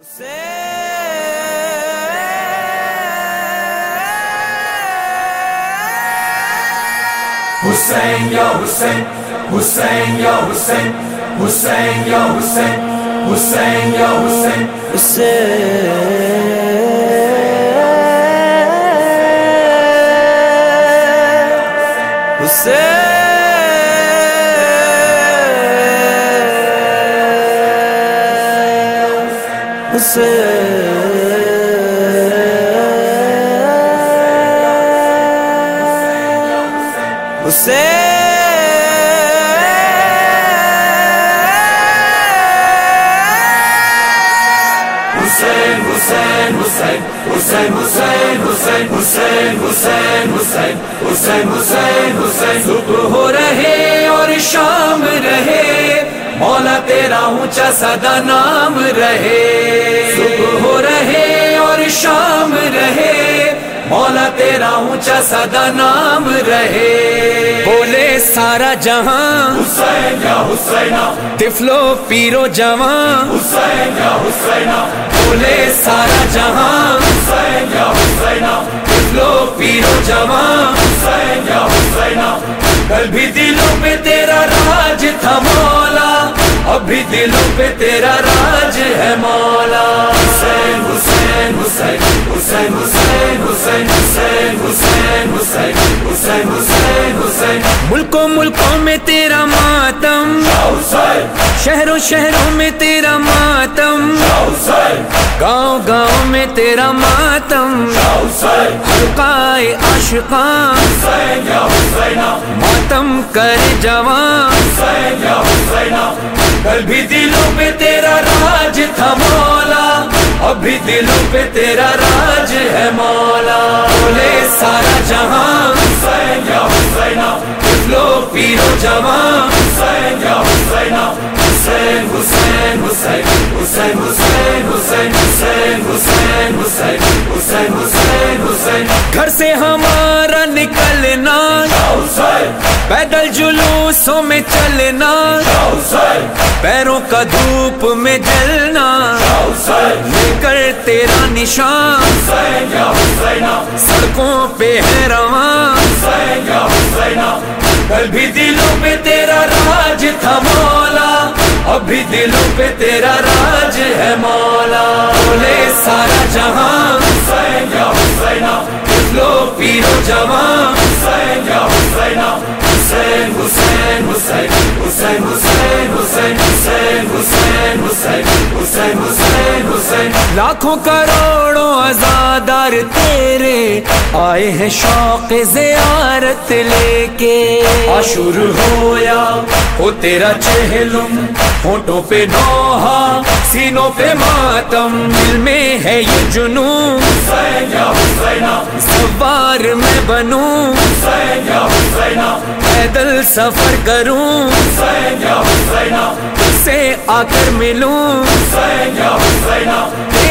حسین یا حسین حسین یا حسین حسین یا حسین حسین یا حسین حسین حسین حسین حسین حسین حسین حسین حسین حسین حسین حسین حسین صبح ہو رہے اور شام رہے تیرا اونچا صدا نام رہے۔ صبح ہو رہے اور شام رہے۔ مولا تیرا اونچا صدا نام رہے۔ بولے سارا جہاں۔ حسین یا حسینہ۔ تفلو پیرو جوان۔ حسین یا حسینہ۔ بولے سارا جہاں۔ حسین یا حسینہ۔ تفلو پیرو جوان۔ حسین یا حسینہ۔ کل بھی دلوں بھی دلوں پہ تیرا راج ہے مولا حسین حسین حسین حسین حسین حسین حسین حسین حسین حسین حسین حسین ملکوں ملکوں میں تیرا ماتم شہروں شہروں میں تیرا ماتم گاؤں گاؤں میں تیرا ماتم حلقائے عاشقاں حسینہ ماتم کر جوان حسین یا کل بھی دلوں پہ تیرا راج تھا مولا، اب بھی دلوں پہ تیرا راج ہے مولا۔ بولے سارا جہاں حسین یا حسینہ لو پیرو جوان، حسین یا حسینہ۔ حسین حسین حسین حسین حسین حسین حسین حسین حسین حسین حسین گھر سے ہمارا نکلنا پیدل جلوسوں میں چلنا پیروں کا دھوپ میں جلنا حسین کر تیرا نشان سڑکوں پہ ہے رواں کل بھی دلوں پہ تیرا راج تھا مولا ابھی دلوں پہ تیرا راج ہے مولا بولے سارا جہاں حسین یا حسینہ لو پیرو جوان۔ لاکھوں کروڑوں آزادار تیرے آئے ہیں شوق زیارت لے کے۔ آشور ہویا وہ تیرا چہلم، ہونٹوں پہ نوحا سینوں پہ ماتم۔ دل میں ہے یہ جنون حسین یا حسینہ سوار میں بنوں۔ حسین یا حسینہ پیدل سفر کروں حسین یا حسینہ سے آ کر ملوں۔ حسین یا حسینہ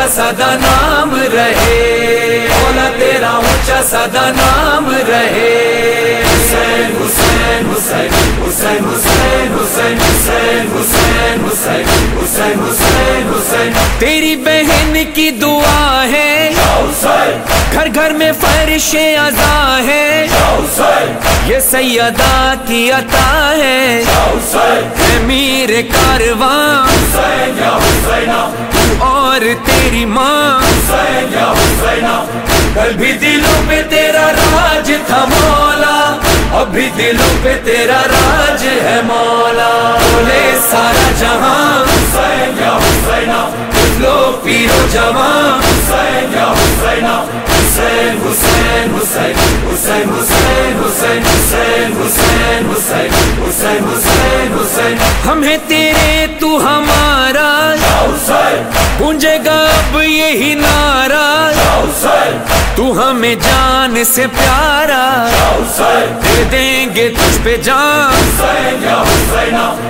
اونچا صدا نام رہے مولا تیرا اونچا صدا نام رہے حسین حسین حسین حسین حسین حسین حسین حسین حسین حسین حسین حسین تیری بہن کی دعا ہے گھر گھر میں فرش ازا ہے یہ سیدہ کی عطا ہے میر کارواں اور تیری ماں کل بھی دلوں پہ تیرا راج تھا مولا، اب بھی دلوں پہ تیرا راج ہے مولا۔ بولے سارا جہاں حسین یا حسینہ لو پیرو جوان حسین یا حسینہ حسین حسین حسین حسین حسین حسین حسین حسین حسین حسین حسین حسین ہم ہیں تیرے تو ہمارا۔ گونجے گا اب یہی نعرہ۔ حسین. ہمیں جان سے پیارا۔ دے دیں گے تجھ پہ جان۔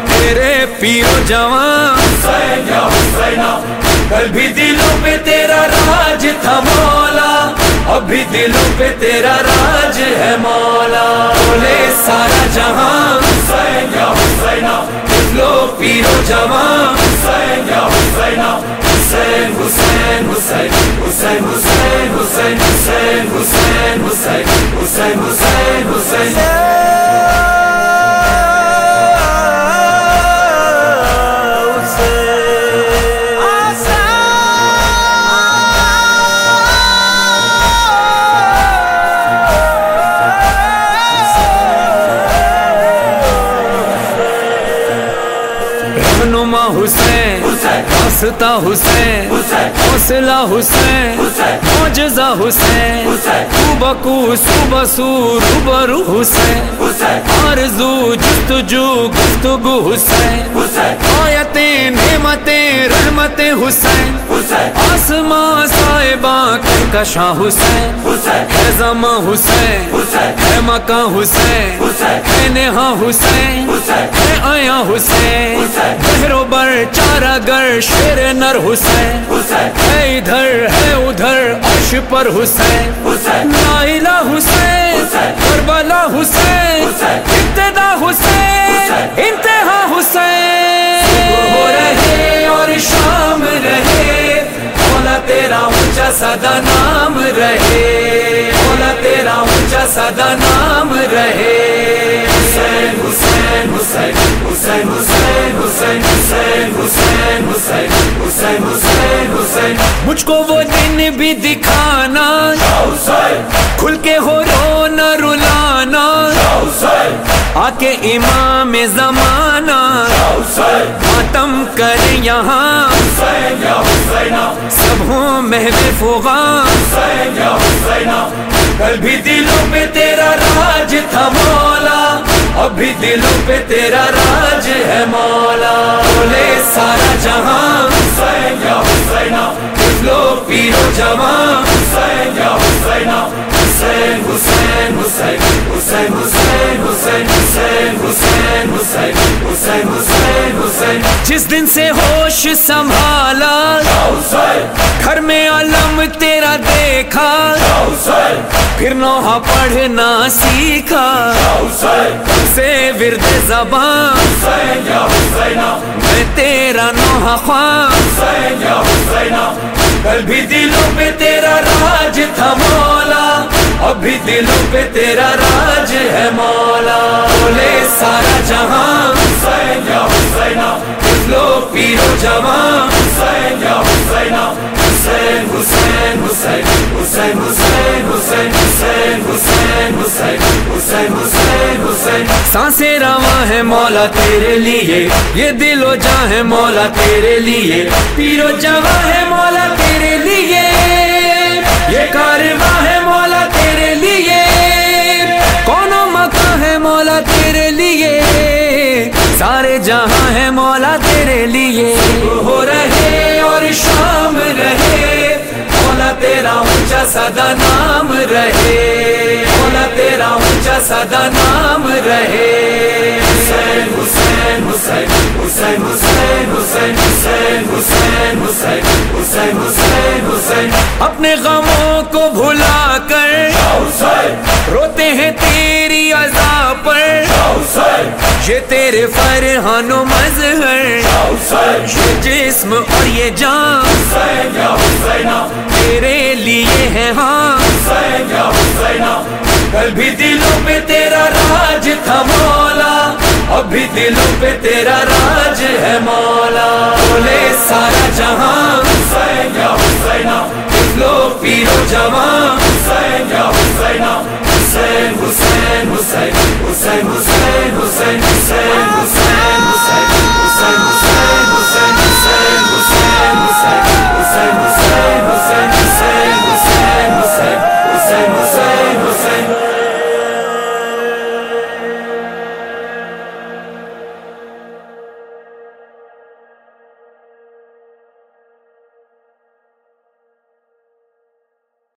تیرے پیو جوان۔ کل بھی دلوں پہ تیرا راج تھا مولا۔ ابھی دلوں پہ تیرا راج ہے مولا بولے سارا جہاں لو پیرو جوان حسین حسین حسین حسین حسین حسین حسین حسین حسین حسین حسین حسین حسین حسین واسطہ حسین حوصلہ حسین، معجزہ حسین تو بکو صبح سو روبرو حسین آرزو جستجو گفتگو حسین، آیتیں، نعمتیں، رحمتیں حسین، آسماں صاحباں کشاں حسین، ہے زماں حسین، ہے مکان حسین، ہے نہا حسین، ہے آیا حسین بہرو بر چارا گر شیر نر حسین ہے ادھر ہے ادھر عرش پر حسین۔ لا الہ حسین، کربلا حسین، ابتدا حسین، انتہا حسین۔ ہو رہے اور شام رہے، مولا تیرا اونچا سدا نام رہے۔ مولا تیرا اونچا سدا نام رہے۔ حسین حسین حسین حسین حسین۔ مجھ کو وہ دن بھی دکھانا۔ کھل کے ہو رو نہ رلانا۔ آ کے امام زمانہ۔ حسین ماتم کر یہاں۔ سب ہوں محو فغاں۔ کل بھی دلوں پہ تیرا راج تھا مولا۔ ابھی دلوں پہ تیرا راج ہے مولا۔ بولے سارا جہاں۔ حسین یا حسین لو پیرو جوان حسین یا حسین حسین حسین حسین حسین حسین حسین حسین حسین حسین حسین حسین حسین جس دن سے ہوش سنبھالا گھر میں علم تیرا دیکھا پھر نوحہ پڑھنا سیکھا سے ورد زبان میں تیرا نوحہ خواہ کل بھی دلوں پہ تیرا راج تھا مولا ابھی دلوں پہ تیرا راج ہے مولا۔ بولے سارا جہاں، حسین یا حسین لو پیرو جوان حسین یا حسین حسین حسین حسین حسین حسین حسین حسین حسین حسین حسین حسین حسین سانسیں رواں ہے مولا تیرے لیے۔ یہ دل و جاں ہے مولا تیرے لیے۔ پیرو جواں ہے مولا تیرے لیے۔ یہ کارواں ہے مولا تیرے لیے۔ کون مکان ہے مولا تیرے لیے۔ سارے جہاں ہے مولا تیرے لیے۔ ہو رہے اور شام رہے۔ مولا تیرا اونچا سدا نام رہے۔ مولا تیرا اونچا سدا نام رہے حسین حسین حسین حسین حسین حسین حسین حسین حسین حسین حسین حسین اپنے غموں کو بھلا کر روتے ہیں تیری عذا پر یہ تیرے فرحان و مظہر یہ جسم اور یہ جان تیرے لیے ہے ہاں کل بھی دلوں پہ تیرا راج تھا مولا، اب بھی دلوں پہ تیرا راج ہے مولا۔ بولے سارا جہاں حسین، یا حسینا لو پیرو جوان۔ حسین، یا حسین حسین حسین حسین حسین حسین حسین حسین۔